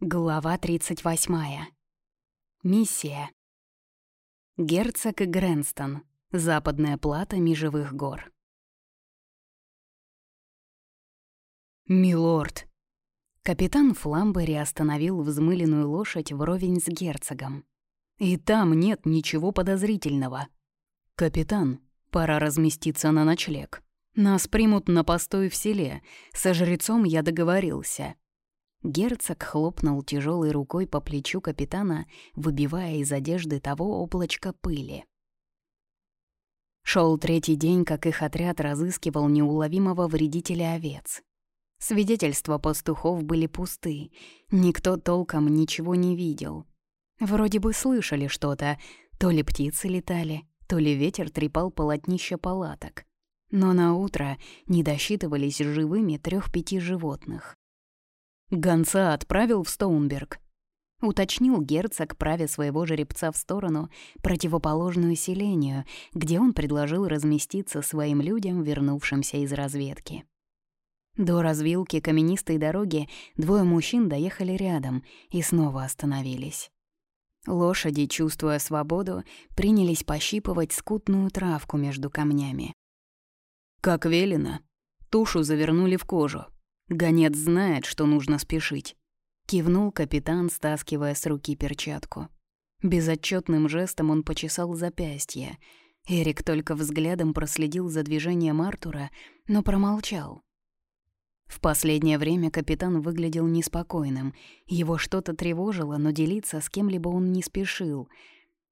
Глава 38. Миссия. Герцог Грэнстон. Западная плата межевых гор. «Милорд!» Капитан Фламбери остановил взмыленную лошадь вровень с герцогом. «И там нет ничего подозрительного. Капитан, пора разместиться на ночлег. Нас примут на постой в селе. Со жрецом я договорился». Герцог хлопнул тяжелой рукой по плечу капитана, выбивая из одежды того облачко пыли. Шел третий день, как их отряд разыскивал неуловимого вредителя овец. Свидетельства пастухов были пусты, никто толком ничего не видел. Вроде бы слышали что-то, то ли птицы летали, то ли ветер трепал полотнище палаток. Но на утро не досчитывались живыми трех-пяти животных. Гонца отправил в Стоунберг. Уточнил герцог, правя своего жеребца в сторону, противоположную селению, где он предложил разместиться своим людям, вернувшимся из разведки. До развилки каменистой дороги двое мужчин доехали рядом и снова остановились. Лошади, чувствуя свободу, принялись пощипывать скутную травку между камнями. Как велено, тушу завернули в кожу, Гонец знает, что нужно спешить. Кивнул капитан, стаскивая с руки перчатку. Безотчетным жестом он почесал запястье. Эрик только взглядом проследил за движением Артура, но промолчал. В последнее время капитан выглядел неспокойным. Его что-то тревожило, но делиться с кем-либо он не спешил.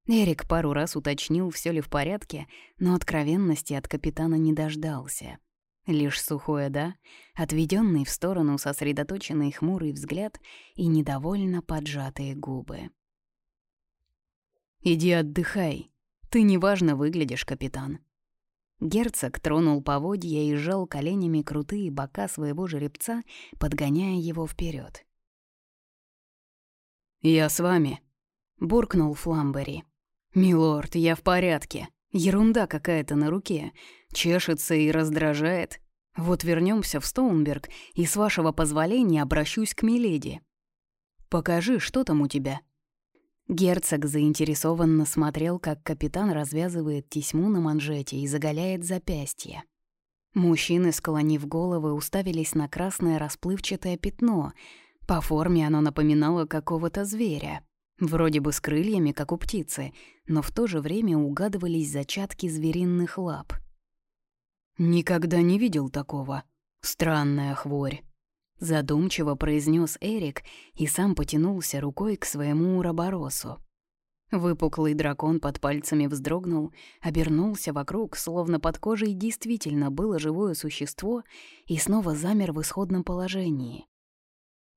Эрик пару раз уточнил, все ли в порядке, но откровенности от капитана не дождался. Лишь сухое «да», отведенный в сторону сосредоточенный хмурый взгляд и недовольно поджатые губы. «Иди отдыхай. Ты неважно выглядишь, капитан». Герцог тронул поводья и сжал коленями крутые бока своего жеребца, подгоняя его вперед. «Я с вами», — буркнул Фламбери. «Милорд, я в порядке. Ерунда какая-то на руке. Чешется и раздражает. Вот вернемся в Стоунберг, и с вашего позволения обращусь к Миледи. Покажи, что там у тебя». Герцог заинтересованно смотрел, как капитан развязывает тесьму на манжете и заголяет запястье. Мужчины, склонив головы, уставились на красное расплывчатое пятно. По форме оно напоминало какого-то зверя. Вроде бы с крыльями, как у птицы, но в то же время угадывались зачатки звериных лап. «Никогда не видел такого. Странная хворь», — задумчиво произнес Эрик и сам потянулся рукой к своему уроборосу. Выпуклый дракон под пальцами вздрогнул, обернулся вокруг, словно под кожей действительно было живое существо, и снова замер в исходном положении.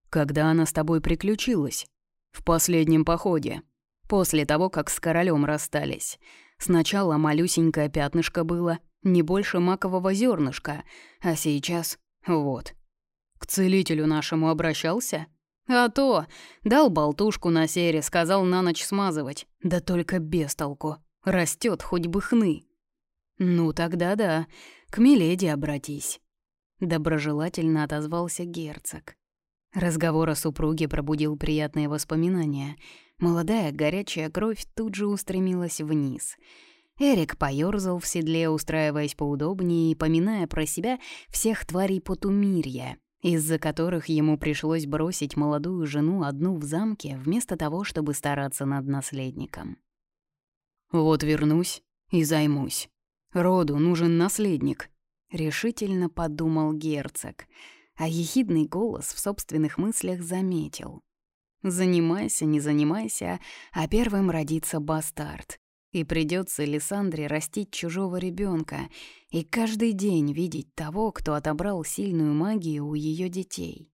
«Когда она с тобой приключилась?» В последнем походе. После того, как с королем расстались. Сначала малюсенькое пятнышко было, не больше макового зернышка, а сейчас вот. К целителю нашему обращался? А то, дал болтушку на сере, сказал на ночь смазывать. Да только без толку. Растет хоть бы хны. Ну тогда да, к Миледи обратись. Доброжелательно отозвался герцог. Разговор о супруге пробудил приятные воспоминания. Молодая горячая кровь тут же устремилась вниз. Эрик поёрзал в седле, устраиваясь поудобнее и поминая про себя всех тварей Потумирья, из-за которых ему пришлось бросить молодую жену одну в замке вместо того, чтобы стараться над наследником. «Вот вернусь и займусь. Роду нужен наследник», — решительно подумал герцог — а ехидный голос в собственных мыслях заметил. «Занимайся, не занимайся, а первым родится бастард. И придется Лиссандре растить чужого ребенка и каждый день видеть того, кто отобрал сильную магию у ее детей».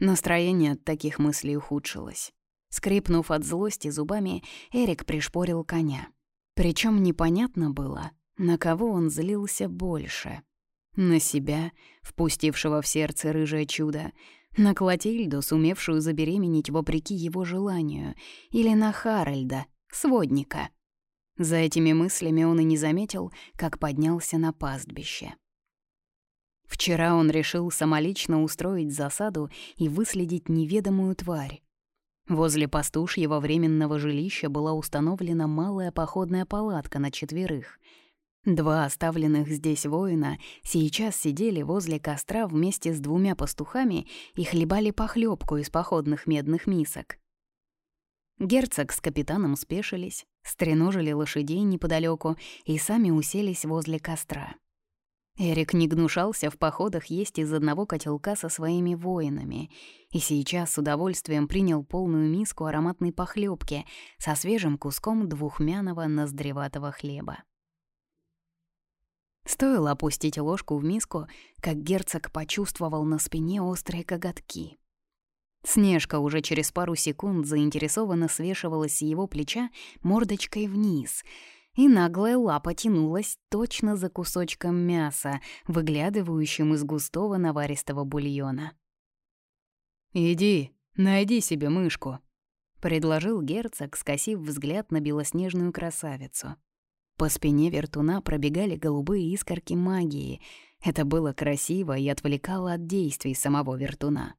Настроение от таких мыслей ухудшилось. Скрипнув от злости зубами, Эрик пришпорил коня. Причем непонятно было, на кого он злился больше — на себя, впустившего в сердце рыжее чудо, на Клотильду, сумевшую забеременеть вопреки его желанию, или на Харальда, сводника. За этими мыслями он и не заметил, как поднялся на пастбище. Вчера он решил самолично устроить засаду и выследить неведомую тварь. Возле пастушьего временного жилища была установлена малая походная палатка на четверых. Два оставленных здесь воина сейчас сидели возле костра вместе с двумя пастухами и хлебали похлебку из походных медных мисок. Герцог с капитаном спешились, стреножили лошадей неподалеку и сами уселись возле костра. Эрик не гнушался в походах есть из одного котелка со своими воинами и сейчас с удовольствием принял полную миску ароматной похлебки со свежим куском двухмяного ноздреватого хлеба. Стоило опустить ложку в миску, как герцог почувствовал на спине острые коготки. Снежка уже через пару секунд заинтересованно свешивалась с его плеча мордочкой вниз — и наглая лапа тянулась точно за кусочком мяса, выглядывающим из густого наваристого бульона. «Иди, найди себе мышку», — предложил герцог, скосив взгляд на белоснежную красавицу. По спине вертуна пробегали голубые искорки магии. Это было красиво и отвлекало от действий самого вертуна.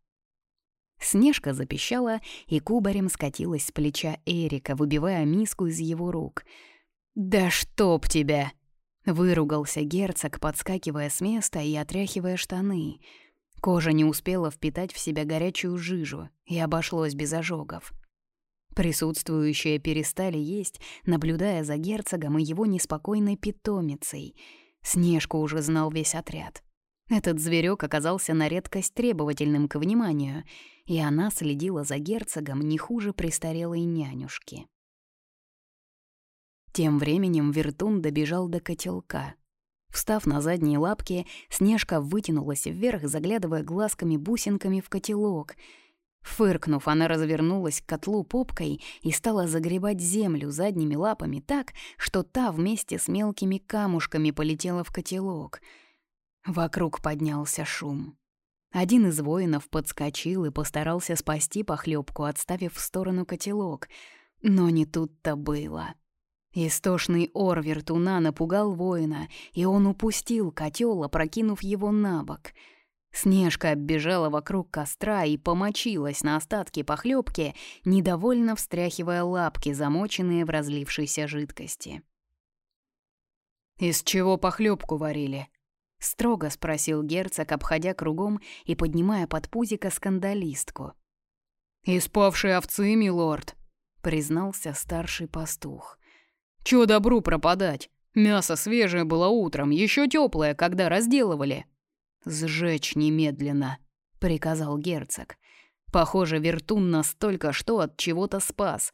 Снежка запищала и кубарем скатилась с плеча Эрика, выбивая миску из его рук — «Да чтоб тебя!» — выругался герцог, подскакивая с места и отряхивая штаны. Кожа не успела впитать в себя горячую жижу, и обошлось без ожогов. Присутствующие перестали есть, наблюдая за герцогом и его неспокойной питомицей. Снежку уже знал весь отряд. Этот зверек оказался на редкость требовательным к вниманию, и она следила за герцогом не хуже престарелой нянюшки. Тем временем Вертун добежал до котелка. Встав на задние лапки, Снежка вытянулась вверх, заглядывая глазками-бусинками в котелок. Фыркнув, она развернулась к котлу попкой и стала загребать землю задними лапами так, что та вместе с мелкими камушками полетела в котелок. Вокруг поднялся шум. Один из воинов подскочил и постарался спасти похлебку, отставив в сторону котелок. Но не тут-то было. Истошный ор вертуна напугал воина, и он упустил котел, опрокинув его на бок. Снежка оббежала вокруг костра и помочилась на остатки похлебки, недовольно встряхивая лапки, замоченные в разлившейся жидкости. «Из чего похлебку варили?» — строго спросил герцог, обходя кругом и поднимая под пузико скандалистку. «Из павшей овцы, милорд», — признался старший пастух. Чё добру пропадать? Мясо свежее было утром, еще теплое, когда разделывали. Сжечь немедленно, приказал герцог. Похоже, Вертун настолько что от чего-то спас.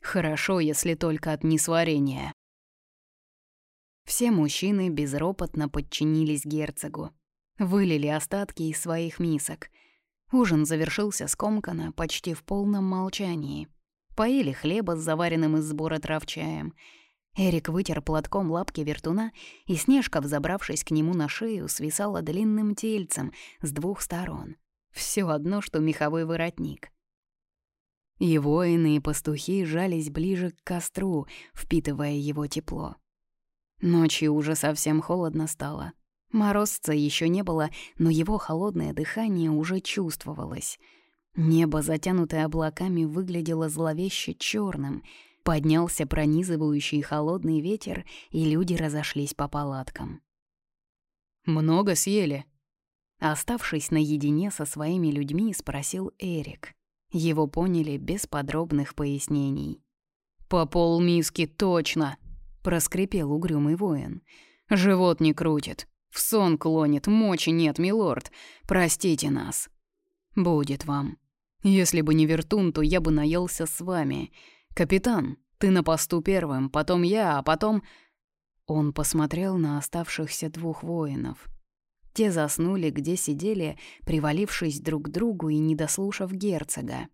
Хорошо, если только от несварения. Все мужчины безропотно подчинились герцогу. Вылили остатки из своих мисок. Ужин завершился скомканно, почти в полном молчании. Поели хлеба с заваренным из сбора трав чаем — Эрик вытер платком лапки вертуна, и Снежка, взобравшись к нему на шею, свисала длинным тельцем с двух сторон. Все одно, что меховой воротник. И воины, и пастухи жались ближе к костру, впитывая его тепло. Ночью уже совсем холодно стало. Морозца еще не было, но его холодное дыхание уже чувствовалось. Небо, затянутое облаками, выглядело зловеще черным — Поднялся пронизывающий холодный ветер, и люди разошлись по палаткам. «Много съели?» Оставшись наедине со своими людьми, спросил Эрик. Его поняли без подробных пояснений. «По полмиски точно!» — проскрипел угрюмый воин. «Живот не крутит, в сон клонит, мочи нет, милорд. Простите нас». «Будет вам. Если бы не вертун, то я бы наелся с вами. «Капитан, ты на посту первым, потом я, а потом...» Он посмотрел на оставшихся двух воинов. Те заснули, где сидели, привалившись друг к другу и не дослушав герцога.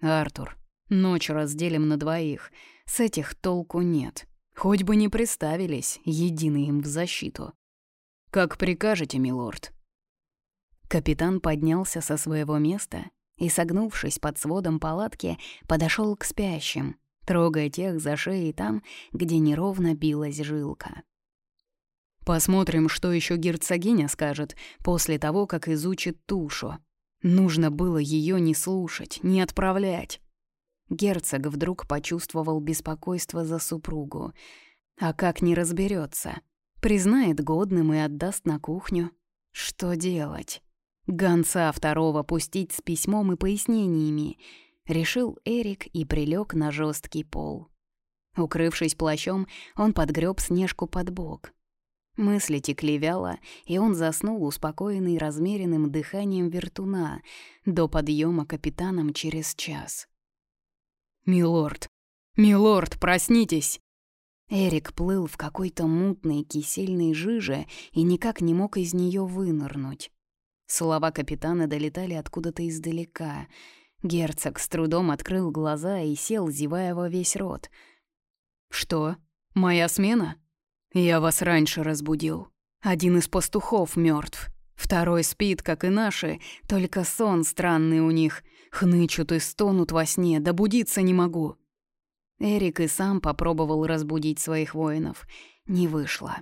«Артур, ночь разделим на двоих. С этих толку нет. Хоть бы не представились, единый им в защиту. Как прикажете, милорд?» Капитан поднялся со своего места и, согнувшись под сводом палатки, подошел к спящим, трогая тех за шеей там, где неровно билась жилка. Посмотрим, что еще герцогиня скажет после того, как изучит тушу. Нужно было ее не слушать, не отправлять. Герцог вдруг почувствовал беспокойство за супругу. А как не разберется? Признает годным и отдаст на кухню. Что делать? Гонца второго пустить с письмом и пояснениями. Решил Эрик и прилег на жесткий пол. Укрывшись плащом, он подгреб Снежку под бок. Мысли текли вяло, и он заснул, успокоенный размеренным дыханием вертуна, до подъема капитаном через час. «Милорд! Милорд, проснитесь!» Эрик плыл в какой-то мутной кисельной жиже и никак не мог из нее вынырнуть. Слова капитана долетали откуда-то издалека. Герцог с трудом открыл глаза и сел, зевая во весь рот. «Что? Моя смена?» «Я вас раньше разбудил. Один из пастухов мертв. Второй спит, как и наши, только сон странный у них. Хнычут и стонут во сне, да будиться не могу». Эрик и сам попробовал разбудить своих воинов. Не вышло.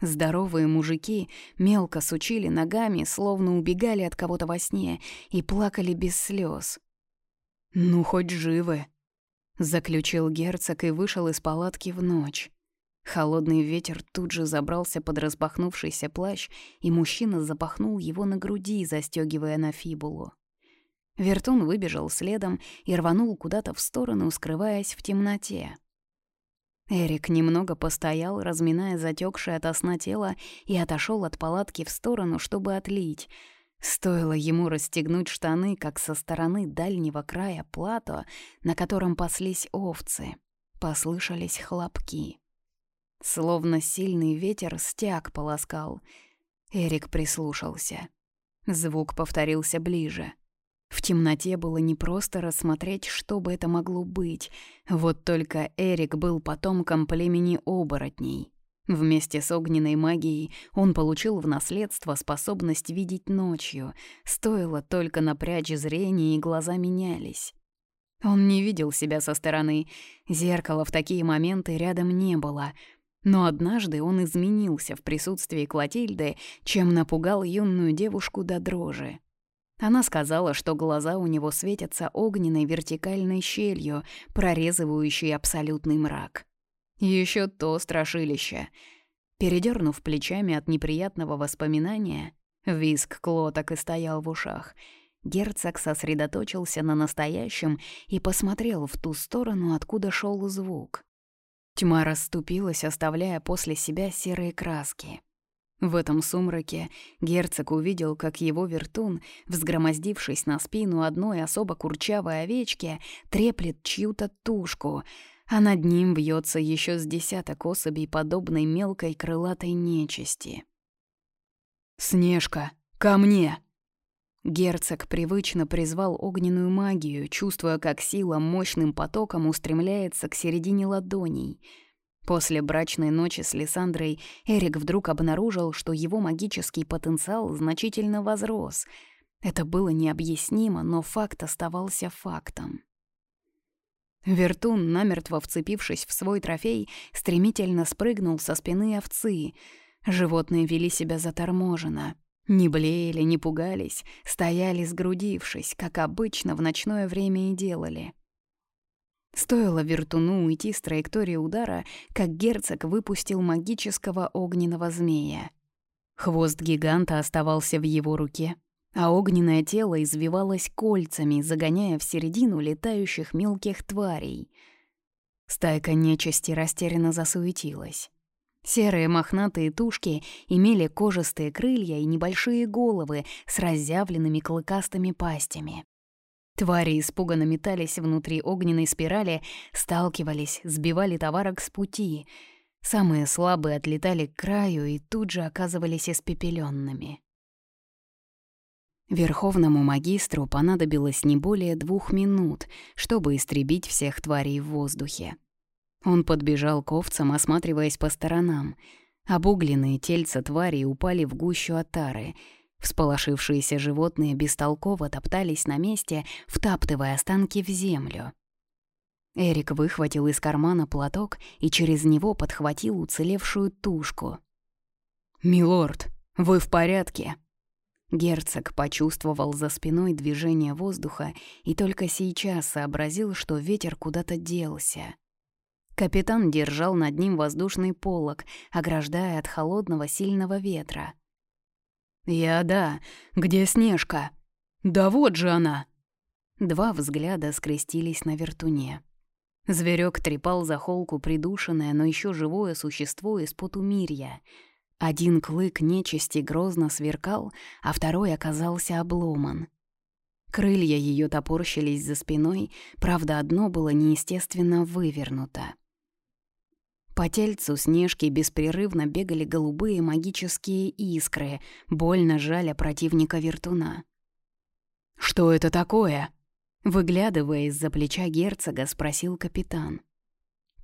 Здоровые мужики мелко сучили ногами, словно убегали от кого-то во сне, и плакали без слез. «Ну, хоть живы», — заключил герцог и вышел из палатки в ночь. Холодный ветер тут же забрался под распахнувшийся плащ, и мужчина запахнул его на груди, застегивая на фибулу. Вертун выбежал следом и рванул куда-то в сторону, скрываясь в темноте. Эрик немного постоял, разминая затекшее от сна тело, и отошел от палатки в сторону, чтобы отлить. Стоило ему расстегнуть штаны, как со стороны дальнего края плато, на котором паслись овцы, послышались хлопки. Словно сильный ветер стяг полоскал. Эрик прислушался. Звук повторился ближе. В темноте было непросто рассмотреть, что бы это могло быть. Вот только Эрик был потомком племени оборотней. Вместе с огненной магией он получил в наследство способность видеть ночью. Стоило только напрячь зрение, и глаза менялись. Он не видел себя со стороны. Зеркала в такие моменты рядом не было — но однажды он изменился в присутствии Клотильды, чем напугал юную девушку до дрожи. Она сказала, что глаза у него светятся огненной вертикальной щелью, прорезывающей абсолютный мрак. Еще то страшилище. Передернув плечами от неприятного воспоминания, виск Кло так и стоял в ушах. Герцог сосредоточился на настоящем и посмотрел в ту сторону, откуда шел звук. Тьма расступилась, оставляя после себя серые краски. В этом сумраке герцог увидел, как его вертун, взгромоздившись на спину одной особо курчавой овечки, треплет чью-то тушку, а над ним вьется еще с десяток особей подобной мелкой крылатой нечисти. «Снежка, ко мне!» Герцог привычно призвал огненную магию, чувствуя, как сила мощным потоком устремляется к середине ладоней. После брачной ночи с Лиссандрой Эрик вдруг обнаружил, что его магический потенциал значительно возрос. Это было необъяснимо, но факт оставался фактом. Вертун, намертво вцепившись в свой трофей, стремительно спрыгнул со спины овцы. Животные вели себя заторможенно — не блеяли, не пугались, стояли сгрудившись, как обычно в ночное время и делали. Стоило Вертуну уйти с траектории удара, как герцог выпустил магического огненного змея. Хвост гиганта оставался в его руке, а огненное тело извивалось кольцами, загоняя в середину летающих мелких тварей. Стайка нечисти растерянно засуетилась. Серые мохнатые тушки имели кожистые крылья и небольшие головы с разъявленными клыкастыми пастями. Твари испуганно метались внутри огненной спирали, сталкивались, сбивали товарок с пути. Самые слабые отлетали к краю и тут же оказывались испепеленными. Верховному магистру понадобилось не более двух минут, чтобы истребить всех тварей в воздухе. Он подбежал к овцам, осматриваясь по сторонам. Обугленные тельца тварей упали в гущу отары. Всполошившиеся животные бестолково топтались на месте, втаптывая останки в землю. Эрик выхватил из кармана платок и через него подхватил уцелевшую тушку. «Милорд, вы в порядке?» Герцог почувствовал за спиной движение воздуха и только сейчас сообразил, что ветер куда-то делся. Капитан держал над ним воздушный полог, ограждая от холодного сильного ветра. «Я да. Где Снежка?» «Да вот же она!» Два взгляда скрестились на вертуне. Зверек трепал за холку придушенное, но еще живое существо из потумирья. Один клык нечисти грозно сверкал, а второй оказался обломан. Крылья ее топорщились за спиной, правда, одно было неестественно вывернуто. По тельцу Снежки беспрерывно бегали голубые магические искры, больно жаля противника вертуна. «Что это такое?» Выглядывая из-за плеча герцога, спросил капитан.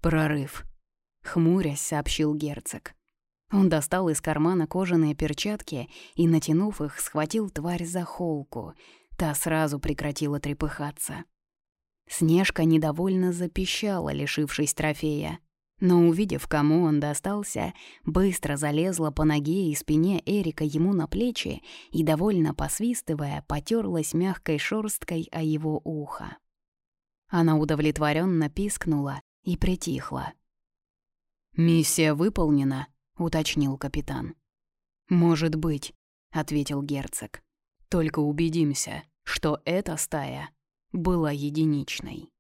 «Прорыв», — хмурясь, сообщил герцог. Он достал из кармана кожаные перчатки и, натянув их, схватил тварь за холку. Та сразу прекратила трепыхаться. Снежка недовольно запищала, лишившись трофея но, увидев, кому он достался, быстро залезла по ноге и спине Эрика ему на плечи и, довольно посвистывая, потерлась мягкой шорсткой о его ухо. Она удовлетворенно пискнула и притихла. «Миссия выполнена», — уточнил капитан. «Может быть», — ответил герцог. «Только убедимся, что эта стая была единичной».